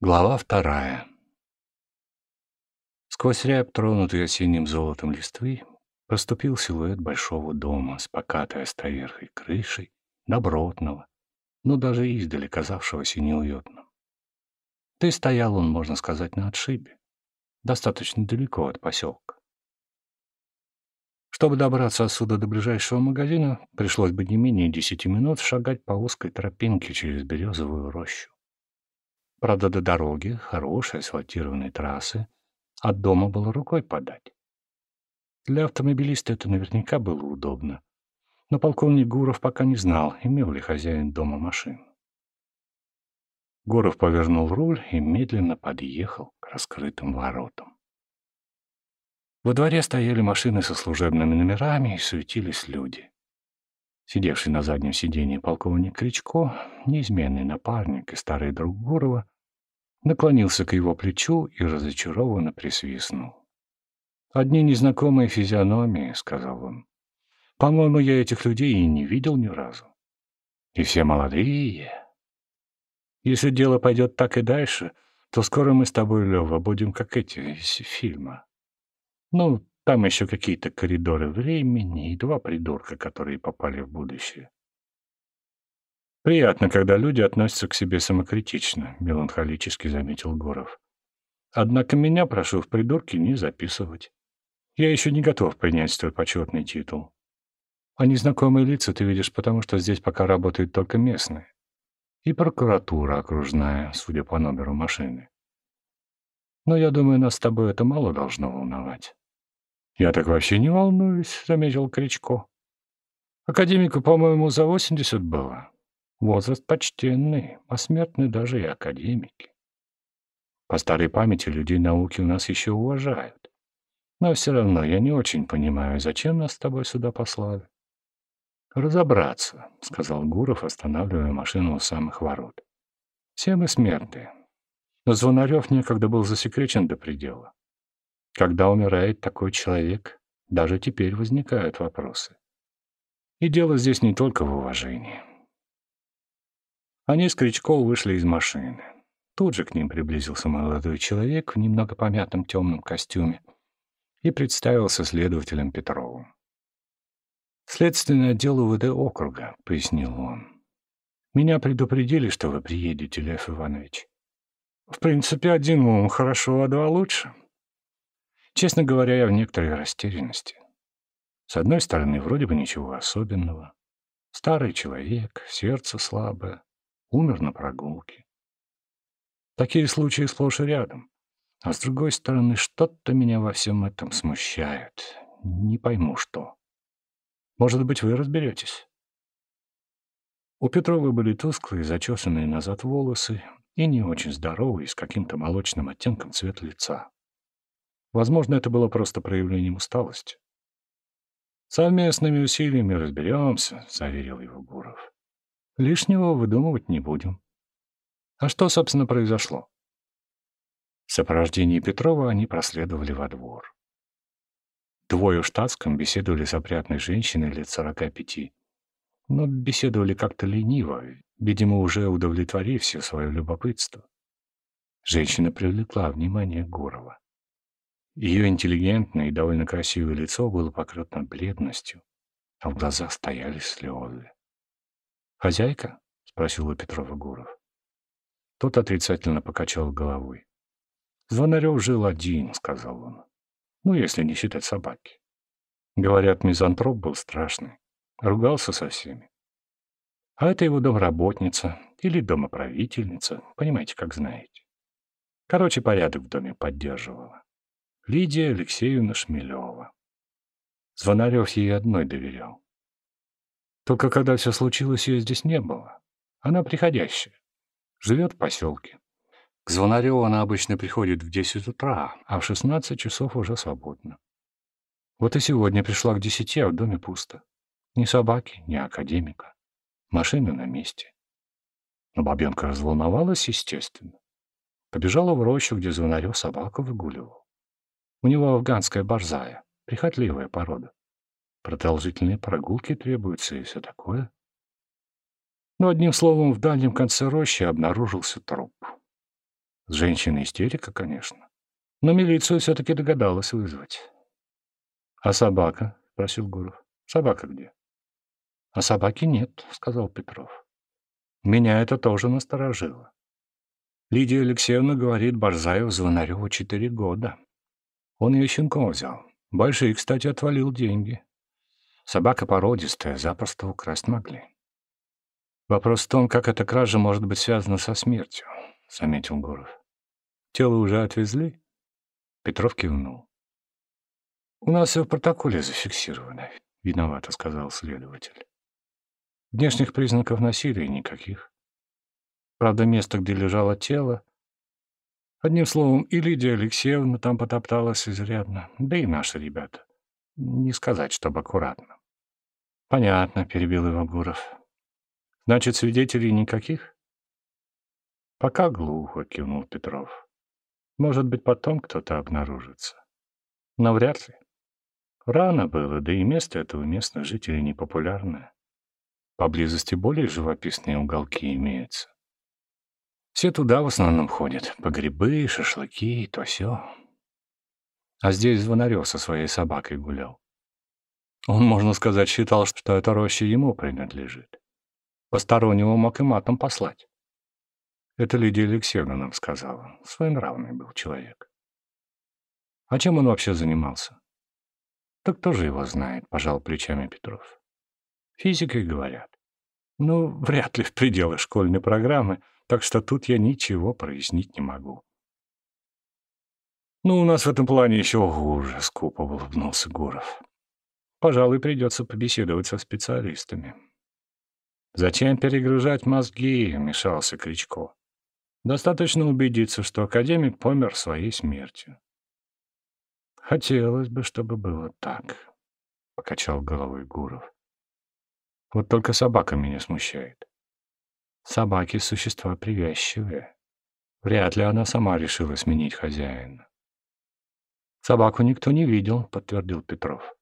Глава вторая. Сквозь рябь, тронутый осенним золотом листвы, проступил силуэт большого дома с покатой островерхой крышей, добротного, но даже издали казавшегося неуютным. Да стоял он, можно сказать, на отшибе, достаточно далеко от поселка. Чтобы добраться отсюда до ближайшего магазина, пришлось бы не менее десяти минут шагать по узкой тропинке через березовую рощу. Правда, до дороги, хорошей асфальтированной трассы, от дома было рукой подать. Для автомобилиста это наверняка было удобно. Но полковник Гуров пока не знал, имел ли хозяин дома машину. Гуров повернул руль и медленно подъехал к раскрытым воротам. Во дворе стояли машины со служебными номерами и суетились люди. Сидевший на заднем сиденье полковник Кричко, неизменный напарник и старый друг Гурова, наклонился к его плечу и разочарованно присвистнул. «Одни незнакомые физиономии», — сказал он. «По-моему, я этих людей и не видел ни разу. И все молодые. Если дело пойдет так и дальше, то скоро мы с тобой, Лева, будем как эти из фильма. Ну, там еще какие-то коридоры времени и два придурка, которые попали в будущее. Приятно, когда люди относятся к себе самокритично, меланхолически заметил Горов. Однако меня прошу в придурки не записывать. Я еще не готов принять столь почетный титул. А незнакомые лица ты видишь потому, что здесь пока работают только местные. И прокуратура окружная, судя по номеру машины. Но я думаю, нас с тобой это мало должно волновать. «Я так вообще не волнуюсь», — заметил Кричко. «Академику, по-моему, за восемьдесят было. Возраст почтенный, а смертны даже и академики. По старой памяти людей науки у нас еще уважают. Но все равно я не очень понимаю, зачем нас с тобой сюда послали». «Разобраться», — сказал Гуров, останавливая машину у самых ворот. «Все мы смертные. Но Звонарев некогда был засекречен до предела. Когда умирает такой человек, даже теперь возникают вопросы. И дело здесь не только в уважении. Они с Кричков вышли из машины. Тут же к ним приблизился молодой человек в немного помятом темном костюме и представился следователем Петровым. «Следственный отдел УВД округа», — пояснил он. «Меня предупредили, что вы приедете, Лев Иванович. В принципе, один ум хорошо, а два лучше. Честно говоря, я в некоторой растерянности. С одной стороны, вроде бы ничего особенного. Старый человек, сердце слабое, умер на прогулке. Такие случаи сплошь и рядом. А с другой стороны, что-то меня во всем этом смущает. Не пойму, что. Может быть, вы разберетесь? У Петрова были тусклые, зачесанные назад волосы и не очень здоровый, с каким-то молочным оттенком цвет лица. Возможно, это было просто проявлением усталости. «Совместными усилиями разберемся», — заверил его Гуров. «Лишнего выдумывать не будем». А что, собственно, произошло? В сопровождении Петрова они проследовали во двор. Двое в штатском беседовали с опрятной женщиной лет сорока пяти. Но беседовали как-то лениво, видимо, уже удовлетворив все свое любопытство. Женщина привлекла внимание Гурова. Ее интеллигентное и довольно красивое лицо было покрыто бледностью, а в глазах стояли слезы. «Хозяйка?» — спросил у Петрова Гуров. Тот отрицательно покачал головой. «Звонарев жил один», — сказал он. «Ну, если не считать собаки. Говорят, мизантроп был страшный. Ругался со всеми. А это его домработница или домоправительница, понимаете, как знаете. Короче, порядок в доме поддерживала. Лидия Алексеевна Шмелева. Звонарев ей одной доверял. Только когда все случилось, ее здесь не было. Она приходящая. Живет в поселке. К Звонареву она обычно приходит в 10 утра, а в 16 часов уже свободна. Вот и сегодня пришла к десяти, а в доме пусто. Ни собаки, ни академика. Машина на месте. Но бабенка разволновалась, естественно. Побежала в рощу, где Звонарев собаку выгуливал. У него афганская борзая, прихотливая порода. Продолжительные прогулки требуются и все такое. Но одним словом, в дальнем конце рощи обнаружился труп. С женщиной истерика, конечно. Но милицию все-таки догадалась вызвать. — А собака? — спросил Гуров. — Собака где? — А собаки нет, — сказал Петров. Меня это тоже насторожило. Лидия Алексеевна говорит, Борзаев Звонареву четыре года. Он ее щенком взял. Большие, кстати, отвалил деньги. Собака породистая, запросто украсть могли. Вопрос в том, как эта кража может быть связана со смертью, — заметил Гуров. Тело уже отвезли? Петров кивнул. У нас все в протоколе зафиксировано, — виновато сказал следователь. Внешних признаков насилия никаких. Правда, место, где лежало тело... Одним словом, и Лидия Алексеевна там потопталась изрядно, да и наши ребята. Не сказать, чтобы аккуратно. Понятно, перебил его Гуров. Значит, свидетелей никаких? Пока глухо, кивнул Петров. Может быть, потом кто-то обнаружится. Но вряд ли. Рано было, да и место это у местных жителей непопулярное. Поблизости более живописные уголки имеются. Все туда в основном ходят. По грибы, шашлыки, то все. А здесь Звонарев со своей собакой гулял. Он, можно сказать, считал, что эта роща ему принадлежит. Постороннего мог и матом послать. Это Лидия Алексеевна нам сказала. Своенравный был человек. А чем он вообще занимался? Так кто же его знает, пожал плечами Петров. Физикой говорят. Ну, вряд ли в пределах школьной программы, так что тут я ничего прояснить не могу. «Ну, у нас в этом плане еще хуже», — скупо улыбнулся Гуров. «Пожалуй, придется побеседовать со специалистами». «Зачем перегружать мозги?» — вмешался Кричко. «Достаточно убедиться, что академик помер своей смертью». «Хотелось бы, чтобы было так», — покачал головой Гуров. Вот только собака меня смущает. Собаки — существа привязчивые. Вряд ли она сама решила сменить хозяина. «Собаку никто не видел», — подтвердил Петров.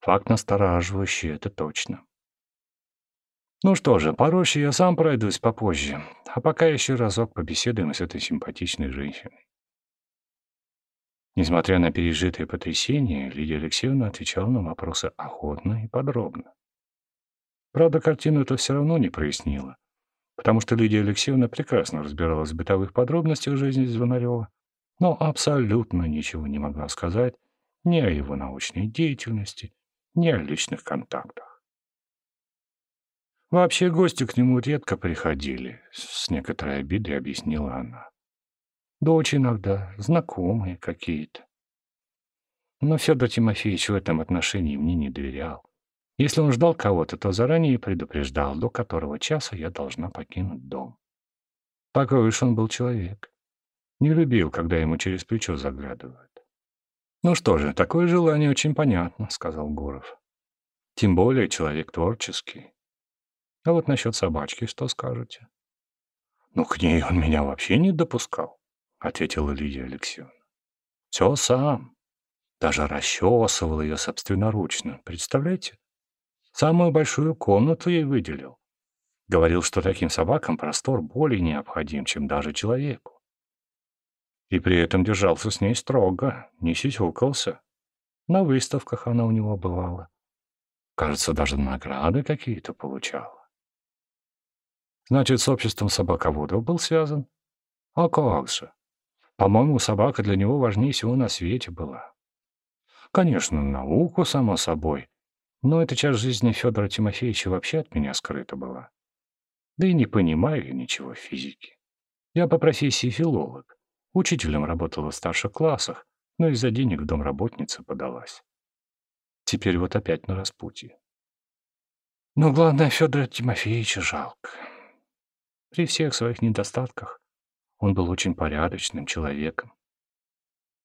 «Факт настораживающий, это точно». «Ну что же, по я сам пройдусь попозже, а пока еще разок побеседуем с этой симпатичной женщиной». Несмотря на пережитые потрясения, Лидия Алексеевна отвечала на вопросы охотно и подробно. Правда, картину это все равно не прояснило, потому что Лидия Алексеевна прекрасно разбиралась в бытовых подробностях жизни Звонарева, но абсолютно ничего не могла сказать ни о его научной деятельности, ни о личных контактах. Вообще гости к нему редко приходили, с некоторой обидой объяснила она. Дочь иногда, знакомые какие-то. Но Федор Тимофеевич в этом отношении мне не доверял. Если он ждал кого-то, то заранее предупреждал, до которого часа я должна покинуть дом. Такой уж он был человек. Не любил, когда ему через плечо заглядывают. «Ну что же, такое желание очень понятно», — сказал Гуров. «Тем более человек творческий. А вот насчет собачки что скажете?» «Ну, к ней он меня вообще не допускал», — ответила Лидия Алексеевна. «Все сам. Даже расчесывал ее собственноручно. Представляете? Самую большую комнату ей выделил. Говорил, что таким собакам простор более необходим, чем даже человеку. И при этом держался с ней строго, не сисюкался. На выставках она у него бывала. Кажется, даже награды какие-то получала. Значит, с обществом собаководов был связан? А как же? По-моему, собака для него важнее всего на свете была. Конечно, науку, само собой, но эта часть жизни Федора Тимофеевича вообще от меня скрыта была. Да и не понимаю я ничего в физике. Я по профессии филолог. Учителем работала в старших классах, но из-за денег в домработница подалась. Теперь вот опять на распутье. Но главное, Федора Тимофеевича жалко. При всех своих недостатках он был очень порядочным человеком.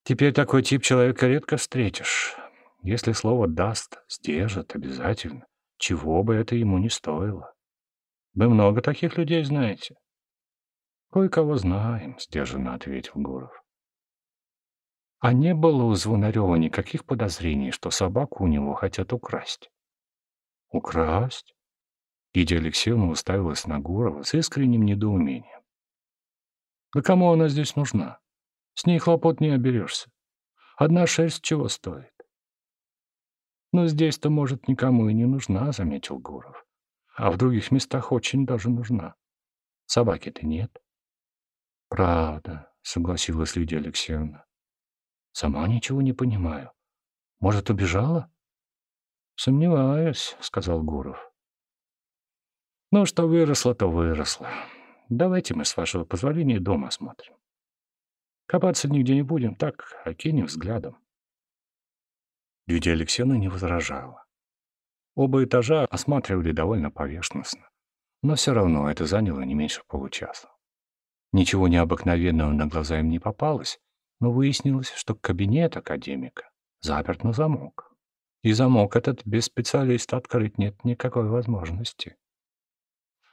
Теперь такой тип человека редко встретишь. Если слово даст, сдержит обязательно, чего бы это ему не стоило. Вы много таких людей знаете? Кое-кого знаем, сдержанно ответил Гуров. А не было у Звонарева никаких подозрений, что собаку у него хотят украсть. Украсть? Лидия Алексеевна уставилась на Гурова с искренним недоумением. Да кому она здесь нужна? С ней хлопот не оберешься. Одна шерсть чего стоит? Но здесь-то, может, никому и не нужна, заметил Гуров. А в других местах очень даже нужна. Собаки-то нет. Правда, согласилась Лидия Алексеевна. Сама ничего не понимаю. Может, убежала? Сомневаюсь, сказал Гуров. Ну, что выросло, то выросло. Давайте мы, с вашего позволения, дома осмотрим. Копаться нигде не будем, так окинем взглядом. Лидия Алексеевна не возражала. Оба этажа осматривали довольно поверхностно, но все равно это заняло не меньше получаса. Ничего необыкновенного на глаза им не попалось, но выяснилось, что кабинет академика заперт на замок. И замок этот без специалиста открыть нет никакой возможности.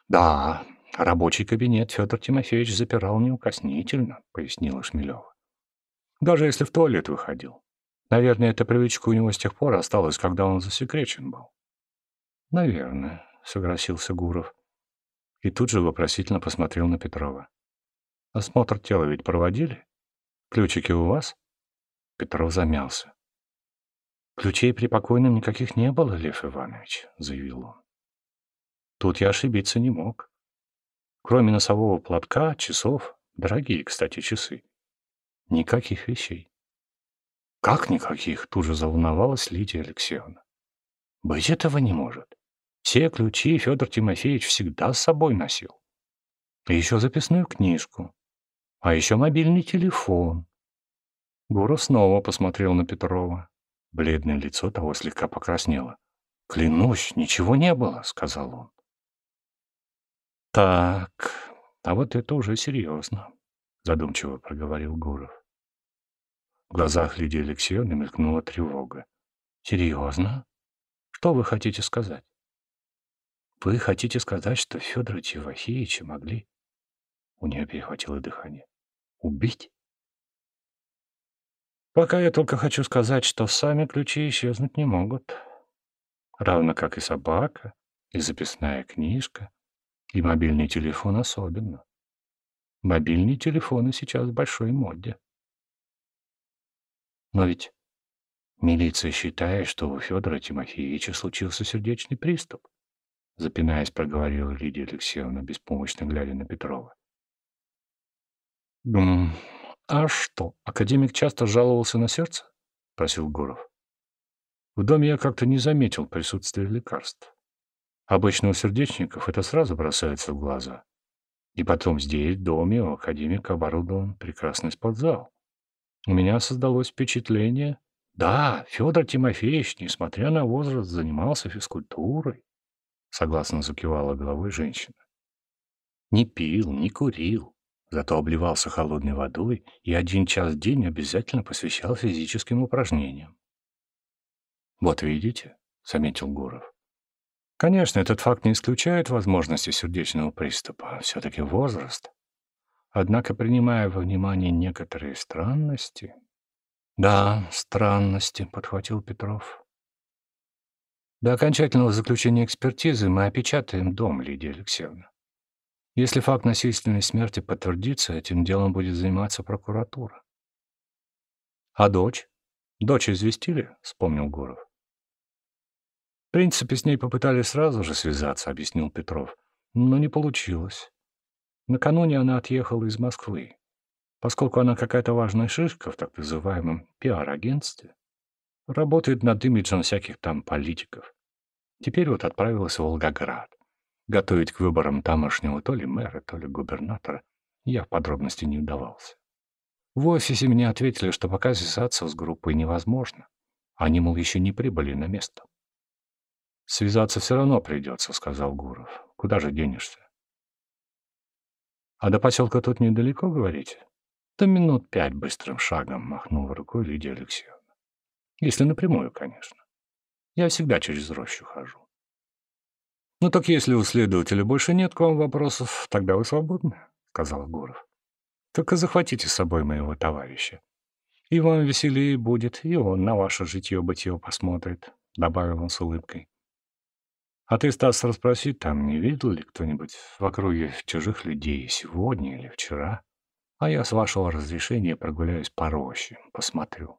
Да, рабочий кабинет Федор Тимофеевич запирал неукоснительно, пояснила Шмелева. Даже если в туалет выходил. Наверное, эта привычка у него с тех пор осталась, когда он засекречен был. Наверное, согласился Гуров. И тут же вопросительно посмотрел на Петрова. Осмотр тела ведь проводили? Ключики у вас? Петров замялся. Ключей при покойном никаких не было, Лев Иванович, заявил он. Тут я ошибиться не мог. Кроме носового платка, часов, дорогие, кстати, часы, никаких вещей. Как никаких? Тут же заволновалась Лидия Алексеевна. Быть этого не может. Все ключи Федор Тимофеевич всегда с собой носил. И еще записную книжку. А еще мобильный телефон. Гуров снова посмотрел на Петрова. Бледное лицо того слегка покраснело. «Клянусь, ничего не было», — сказал он. «Так, а вот это уже серьезно», — задумчиво проговорил Гуров. В глазах Лидии Алексеевны мелькнула тревога. «Серьезно? Что вы хотите сказать?» «Вы хотите сказать, что Федора Тимофеевича могли...» У нее перехватило дыхание. «Убить?» «Пока я только хочу сказать, что сами ключи исчезнуть не могут. Равно как и собака, и записная книжка, и мобильный телефон особенно. Мобильные телефоны сейчас в большой моде. Но ведь милиция считает, что у Федора Тимофеевича случился сердечный приступ. Запинаясь, проговорила Лидия Алексеевна, беспомощно глядя на Петрова. «Дум, а что, академик часто жаловался на сердце?» — просил Гуров. «В доме я как-то не заметил присутствия лекарств. Обычно у сердечников это сразу бросается в глаза. И потом здесь, в доме, у академика оборудован прекрасный спортзал. У меня создалось впечатление... Да, Федор Тимофеевич, несмотря на возраст, занимался физкультурой. Согласно закивала головой женщина. Не пил, не курил, зато обливался холодной водой и один час в день обязательно посвящал физическим упражнениям. «Вот видите», — заметил Гуров, Конечно, этот факт не исключает возможности сердечного приступа, все-таки возраст. Однако, принимая во внимание некоторые странности... Да, странности, подхватил Петров. До окончательного заключения экспертизы мы опечатаем дом, Лидия Алексеевна. Если факт насильственной смерти подтвердится, этим делом будет заниматься прокуратура. А дочь? Дочь известили? Вспомнил Гуров. В принципе, с ней попытались сразу же связаться, объяснил Петров. Но не получилось. Накануне она отъехала из Москвы. Поскольку она какая-то важная шишка в так называемом пиар-агентстве, работает над имиджем всяких там политиков. Теперь вот отправилась в Волгоград. Готовить к выборам тамошнего то ли мэра, то ли губернатора. Я в подробности не вдавался. В офисе мне ответили, что пока связаться с группой невозможно. Они, мол, еще не прибыли на место. «Связаться все равно придется», — сказал Гуров. «Куда же денешься?» «А до поселка тут недалеко, говорите?» «Да минут пять быстрым шагом», — махнула рукой Лидия Алексеевна. «Если напрямую, конечно. Я всегда через рощу хожу». «Ну так если у следователя больше нет к вам вопросов, тогда вы свободны», — сказал Гуров. «Только захватите с собой моего товарища. И вам веселее будет, и он на ваше житье-бытие посмотрит», — добавил он с улыбкой. А ты, Стас, расспроси, там не видел ли кто-нибудь в округе чужих людей сегодня или вчера? А я, с вашего разрешения, прогуляюсь по роще, посмотрю.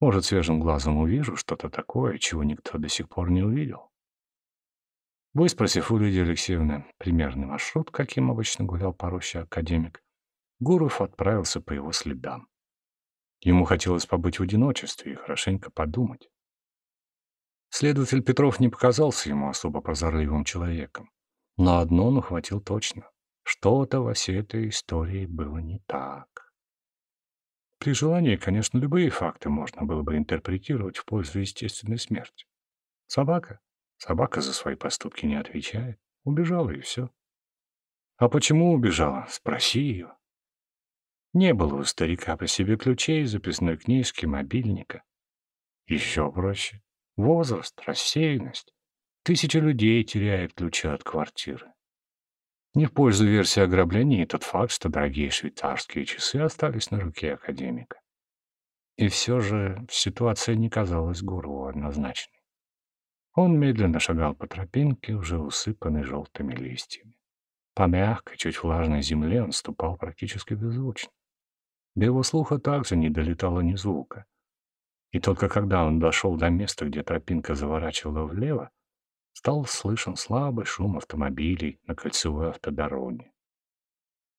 Может, свежим глазом увижу что-то такое, чего никто до сих пор не увидел. Выспросив у Лидии Алексеевны примерный маршрут, каким обычно гулял по академик, Гуров отправился по его следам. Ему хотелось побыть в одиночестве и хорошенько подумать. Следователь Петров не показался ему особо прозорливым человеком. Но одно он ухватил точно. Что-то во всей этой истории было не так. При желании, конечно, любые факты можно было бы интерпретировать в пользу естественной смерти. Собака? Собака за свои поступки не отвечает. Убежала и все. А почему убежала? Спроси ее. Не было у старика при себе ключей, записной книжки, мобильника. Еще проще. Возраст, рассеянность. Тысячи людей теряют ключи от квартиры. Не в пользу версии ограбления и тот факт, что дорогие швейцарские часы остались на руке академика. И все же ситуация не казалась Гурову однозначной. Он медленно шагал по тропинке, уже усыпанной желтыми листьями. По мягкой, чуть влажной земле он ступал практически беззвучно. До его слуха также не долетало ни звука. И только когда он дошел до места, где тропинка заворачивала влево, стал слышен слабый шум автомобилей на кольцевой автодороге.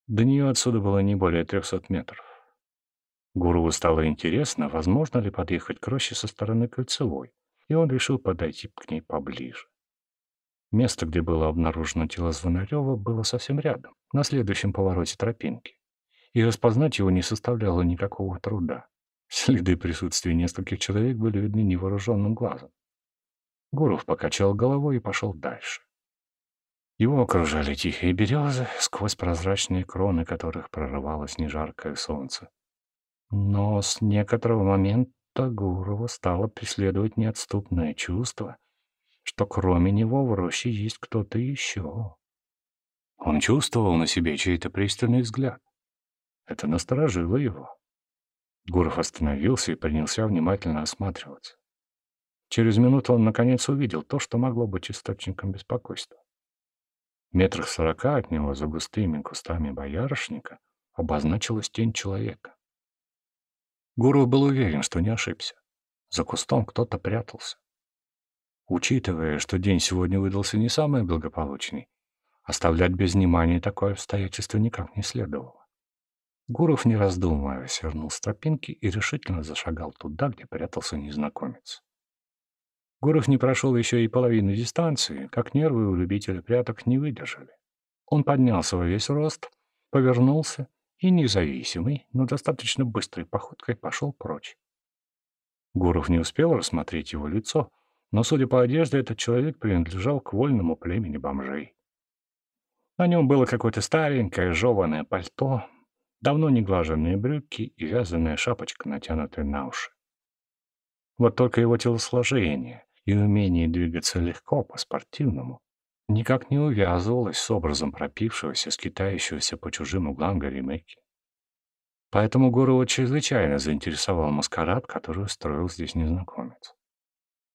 До нее отсюда было не более трехсот метров. Гурову стало интересно, возможно ли подъехать к роще со стороны кольцевой, и он решил подойти к ней поближе. Место, где было обнаружено тело Звонарева, было совсем рядом, на следующем повороте тропинки, и распознать его не составляло никакого труда. Следы присутствия нескольких человек были видны невооруженным глазом. Гуров покачал головой и пошел дальше. Его окружали тихие березы, сквозь прозрачные кроны которых прорывалось нежаркое солнце. Но с некоторого момента Гурова стало преследовать неотступное чувство, что кроме него в роще есть кто-то еще. Он чувствовал на себе чей-то пристальный взгляд. Это насторожило его. Гуров остановился и принялся внимательно осматриваться. Через минуту он наконец увидел то, что могло быть источником беспокойства. Метрах сорока от него за густыми кустами боярышника обозначилась тень человека. Гуров был уверен, что не ошибся. За кустом кто-то прятался. Учитывая, что день сегодня выдался не самый благополучный, оставлять без внимания такое обстоятельство никак не следовало. Гуров, не раздумывая, свернул с тропинки и решительно зашагал туда, где прятался незнакомец. Гуров не прошел еще и половину дистанции, как нервы у любителя пряток не выдержали. Он поднялся во весь рост, повернулся и независимый, но достаточно быстрой походкой пошел прочь. Гуров не успел рассмотреть его лицо, но, судя по одежде, этот человек принадлежал к вольному племени бомжей. На нем было какое-то старенькое жеванное пальто, давно не глаженные брюки и вязаная шапочка, натянутая на уши. Вот только его телосложение и умение двигаться легко, по-спортивному, никак не увязывалось с образом пропившегося, скитающегося по чужим углам Горемыки. Поэтому Гурова чрезвычайно заинтересовал маскарад, который устроил здесь незнакомец.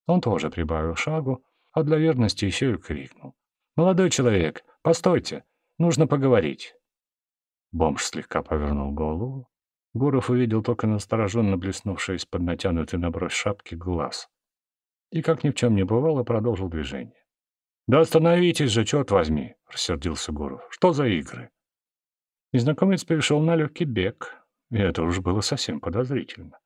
Он тоже прибавил шагу, а для верности еще и крикнул. «Молодой человек, постойте, нужно поговорить». Бомж слегка повернул голову. Гуров увидел только настороженно блеснувший из-под натянутой на бровь шапки глаз и, как ни в чем не бывало, продолжил движение. «Да остановитесь же, черт возьми!» — рассердился Гуров. «Что за игры?» Незнакомец перешел на легкий бег, и это уж было совсем подозрительно.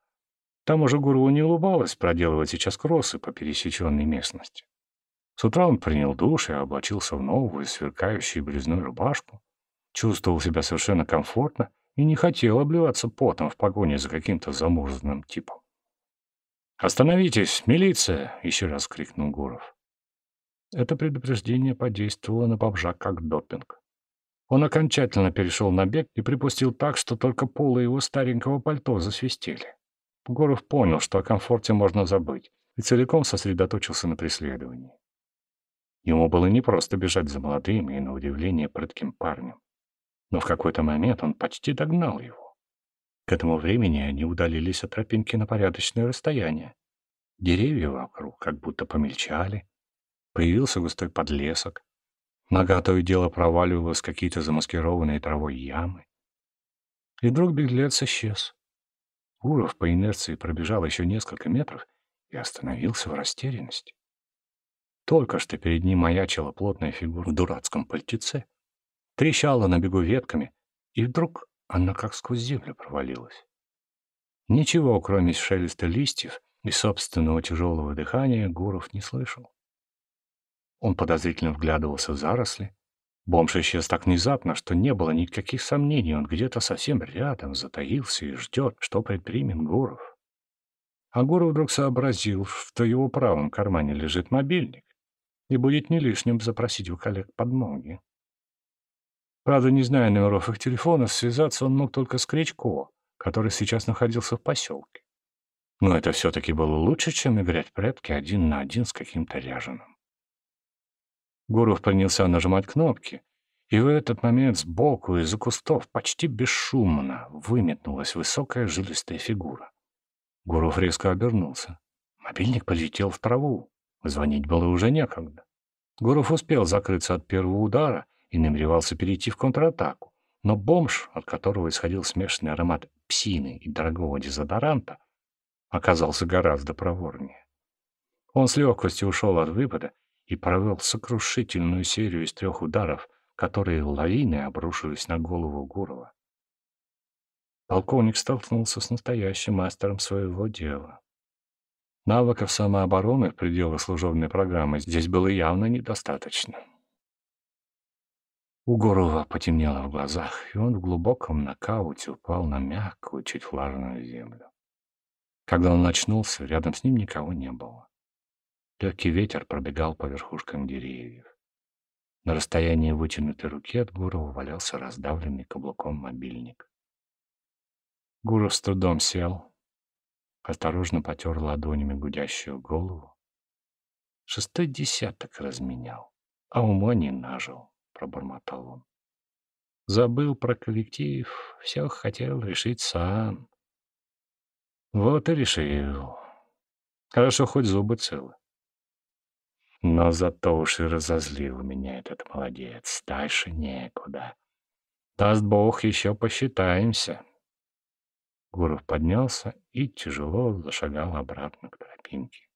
Там уже Гурову не улыбалось проделывать сейчас кроссы по пересеченной местности. С утра он принял душ и облачился в новую, сверкающую брюзную рубашку, чувствовал себя совершенно комфортно и не хотел обливаться потом в погоне за каким-то замурзанным типом. «Остановитесь, милиция!» — еще раз крикнул Гуров. Это предупреждение подействовало на бомжа как допинг. Он окончательно перешел на бег и припустил так, что только полы его старенького пальто засвистели. Гуров понял, что о комфорте можно забыть, и целиком сосредоточился на преследовании. Ему было непросто бежать за молодым и, на удивление, прытким парнем. Но в какой-то момент он почти догнал его. К этому времени они удалились от тропинки на порядочное расстояние. Деревья вокруг как будто помельчали. Появился густой подлесок. Нога то и дело проваливалась в какие-то замаскированные травой ямы. И вдруг беглец исчез. Гуров по инерции пробежал еще несколько метров и остановился в растерянности. Только что перед ним маячила плотная фигура в дурацком пальтеце, трещала на бегу ветками, и вдруг она как сквозь землю провалилась. Ничего, кроме шелеста листьев и собственного тяжелого дыхания, Гуров не слышал. Он подозрительно вглядывался в заросли. Бомж исчез так внезапно, что не было никаких сомнений, он где-то совсем рядом затаился и ждет, что предпримет Гуров. А Гуров вдруг сообразил, что его правом кармане лежит мобильник, и будет не лишним запросить у коллег подмоги. Правда, не зная номеров их телефонов, связаться он мог только с Кричко, который сейчас находился в поселке. Но это все-таки было лучше, чем играть в прятки один на один с каким-то ряженым. Гуров принялся нажимать кнопки, и в этот момент сбоку из-за кустов почти бесшумно выметнулась высокая жилистая фигура. Гуров резко обернулся. Мобильник полетел в траву. Звонить было уже некогда. Гуров успел закрыться от первого удара и намеревался перейти в контратаку. Но бомж, от которого исходил смешанный аромат псины и дорогого дезодоранта, оказался гораздо проворнее. Он с легкостью ушел от выпада и провел сокрушительную серию из трех ударов, которые лавиной обрушились на голову Гурова. Полковник столкнулся с настоящим мастером своего дела. Навыков самообороны в пределах служебной программы здесь было явно недостаточно. У Гурова потемнело в глазах, и он в глубоком нокауте упал на мягкую, чуть влажную землю. Когда он очнулся, рядом с ним никого не было. Легкий ветер пробегал по верхушкам деревьев. На расстоянии вытянутой руки от Гурова валялся раздавленный каблуком мобильник. Гуров с трудом сел, осторожно потер ладонями гудящую голову. Шестой десяток разменял, а ума не нажил пробормотал он. Забыл про коллектив, все хотел решить сам. Вот и решил. Хорошо, хоть зубы целы. Но зато уж и разозлил меня этот молодец. Дальше некуда. Даст Бог, еще посчитаемся. Гуров поднялся и тяжело зашагал обратно к тропинке.